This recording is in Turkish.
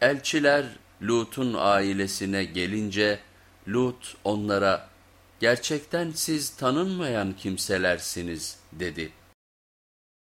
Elçiler Lut'un ailesine gelince Lut onlara gerçekten siz tanınmayan kimselersiniz dedi.